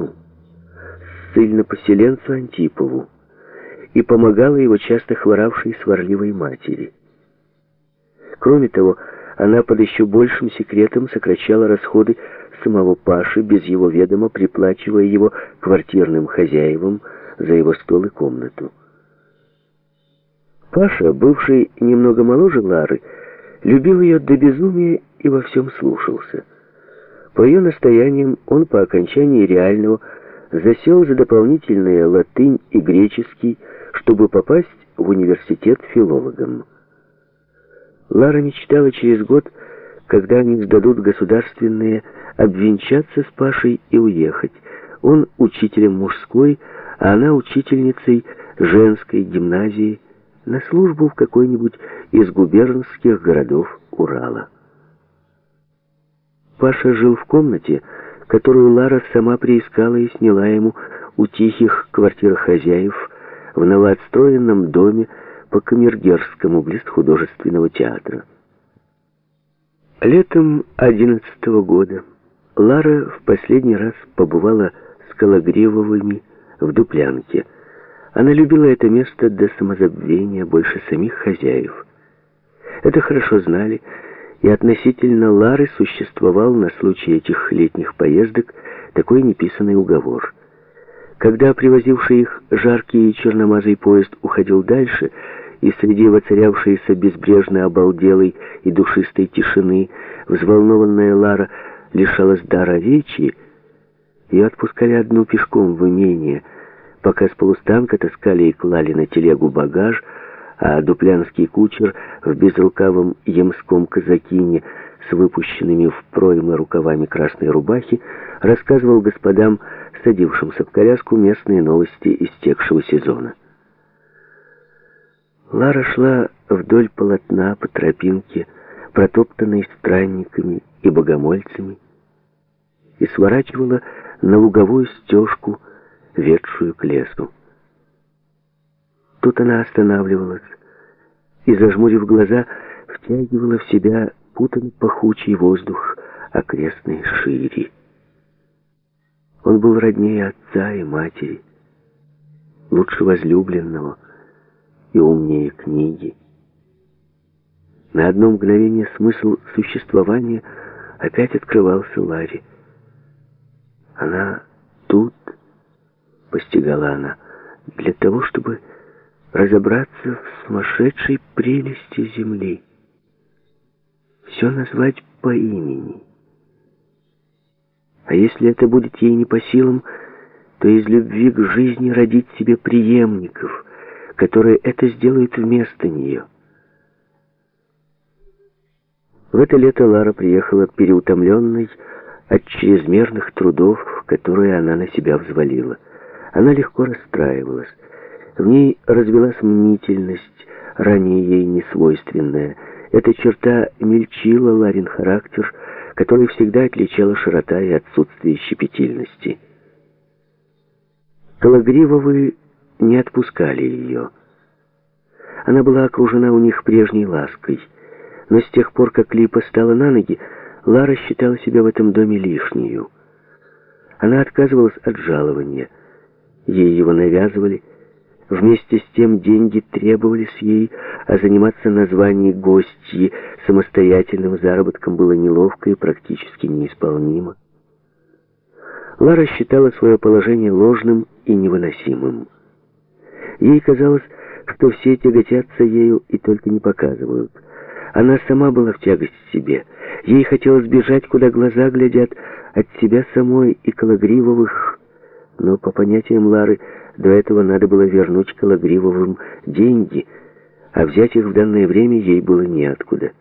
отцу, ссыльно-поселенцу Антипову, и помогала его часто хворавшей сварливой матери. Кроме того, она под еще большим секретом сокращала расходы самого Паши, без его ведома приплачивая его квартирным хозяевам за его стол и комнату. Паша, бывший немного моложе Лары, любил ее до безумия и во всем слушался. По ее настояниям он по окончании реального засел за дополнительные латынь и греческий, чтобы попасть в университет филологом. Лара мечтала через год, когда они сдадут государственные, обвенчаться с Пашей и уехать. Он учителем мужской, а она учительницей женской гимназии на службу в какой-нибудь из губернских городов Урала. Паша жил в комнате, которую Лара сама приискала и сняла ему у тихих квартир хозяев в новоотстроенном доме по Камергерскому, близ художественного театра. Летом одиннадцатого года Лара в последний раз побывала с Калагривовыми в Дуплянке. Она любила это место до самозабвения больше самих хозяев. Это хорошо знали, и относительно Лары существовал на случай этих летних поездок такой неписанный уговор. Когда привозивший их жаркий и черномазый поезд уходил дальше, и среди воцарявшейся безбрежно обалделой и душистой тишины взволнованная Лара лишалась дара речи, ее отпускали одну пешком в имение, пока с полустанка таскали и клали на телегу багаж, а дуплянский кучер в безрукавом ямском казакине с выпущенными в проймы рукавами красной рубахи рассказывал господам, садившимся в коляску, местные новости истекшего сезона. Лара шла вдоль полотна по тропинке, протоптанной странниками и богомольцами, и сворачивала на луговую стежку, ведшую к лесу. Тут она останавливалась и, зажмурив глаза, втягивала в себя путанный пахучий воздух окрестной шири. Он был роднее отца и матери, лучше возлюбленного — и умнее книги. На одно мгновение смысл существования опять открывался Ларе. Она тут, постигала она, для того, чтобы разобраться в сумасшедшей прелести земли. Все назвать по имени. А если это будет ей не по силам, то из любви к жизни родить себе преемников — которые это сделают вместо нее. В это лето Лара приехала переутомленной от чрезмерных трудов, которые она на себя взвалила. Она легко расстраивалась. В ней развелась мнительность, ранее ей не свойственная. Эта черта мельчила Ларин характер, который всегда отличала широта и отсутствие щепетильности. Калагривовы не отпускали ее. Она была окружена у них прежней лаской. Но с тех пор, как Липа стала на ноги, Лара считала себя в этом доме лишнею. Она отказывалась от жалования. Ей его навязывали. Вместе с тем деньги требовались ей, а заниматься на звании гостьи самостоятельным заработком было неловко и практически неисполнимо. Лара считала свое положение ложным и невыносимым. Ей казалось, что все тяготятся ею и только не показывают. Она сама была в тягость себе. Ей хотелось бежать, куда глаза глядят, от себя самой и Калагривовых. Но по понятиям Лары, до этого надо было вернуть Калагривовым деньги, а взять их в данное время ей было неоткуда.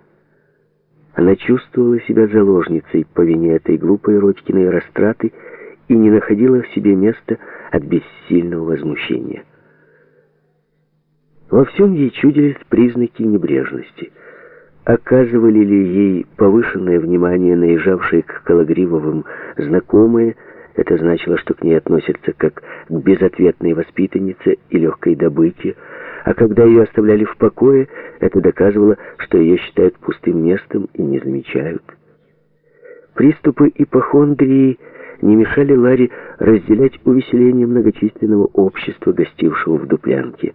Она чувствовала себя заложницей по вине этой глупой Родькиной растраты и не находила в себе места от бессильного возмущения. Во всем ей чудились признаки небрежности. Оказывали ли ей повышенное внимание наезжавшие к Калагривовым знакомые, это значило, что к ней относятся как к безответной воспитаннице и легкой добыче, а когда ее оставляли в покое, это доказывало, что ее считают пустым местом и не замечают. Приступы ипохондрии не мешали Ларе разделять увеселение многочисленного общества, гостившего в Дуплянке.